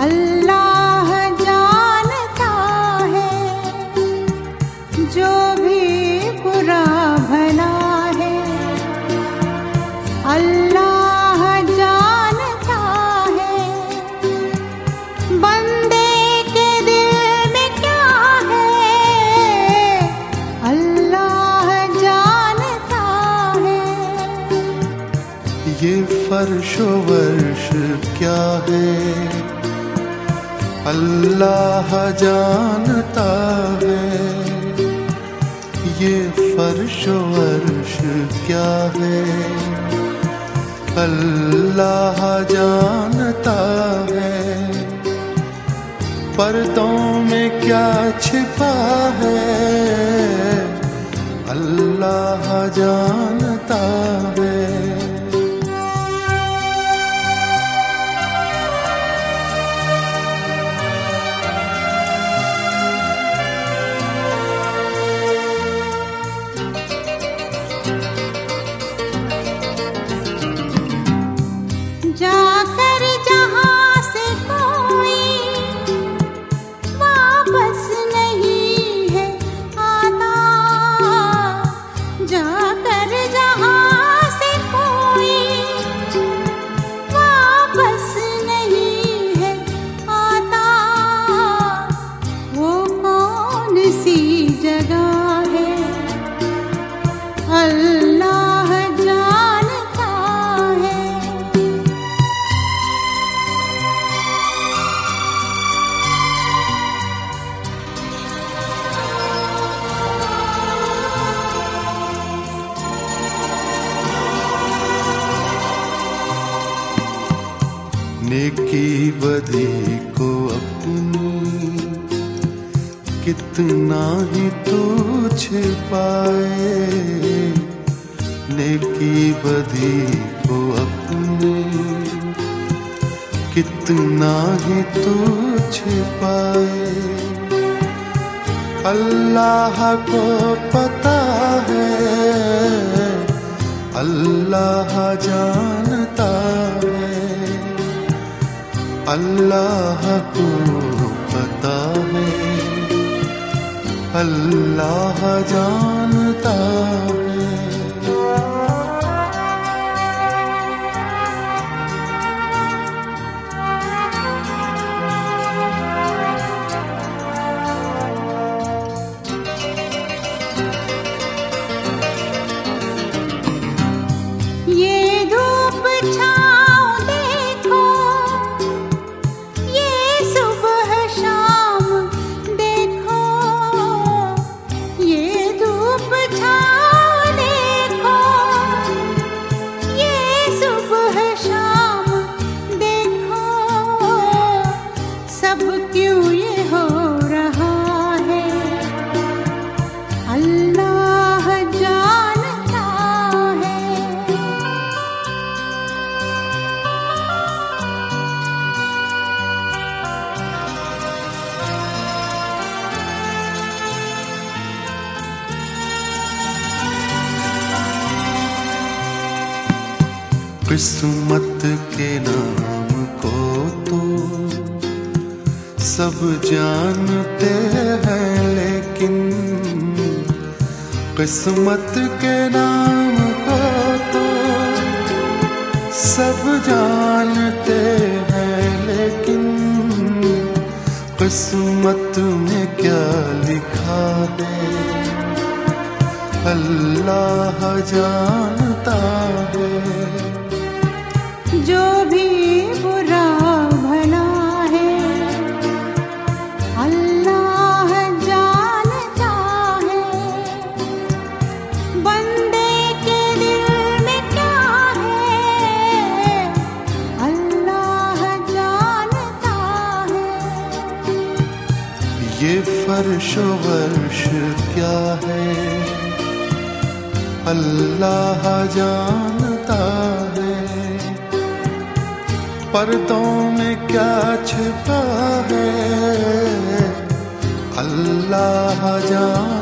अल्लाह जानता है, जो भी बुरा भला है। अल्लाह जानता है, बंदे के दिल में क्या है। अल्लाह जानता है। ये फर्शो वर्श क्या है? अल्लाह जानता है ये फर्श वर्श क्या है। अल्लाह जानता है पर्दों में क्या छिपा है। अल्लाह जानता है नेकी बदी को अपनी कितना ही तू छिपाए नेकी बदी को अपने। कितना ही तू छिपाए अल्लाह को पता है। अल्लाह जानता है। अल्लाह को अल्लाह जानता है किस्मत के नाम को तो सब जानते हैं, लेकिन किस्मत के नाम को तो सब जानते हैं, लेकिन किस्मत में क्या लिखा है अल्लाह जानता है। जो भी बुरा भला है, अल्लाह जानता है। बंदे के दिल में क्या है, अल्लाह जानता है। ये फर्श वर्श क्या है, अल्लाह जानता है। पर्दों में क्या छिपा है? अल्लाह जानता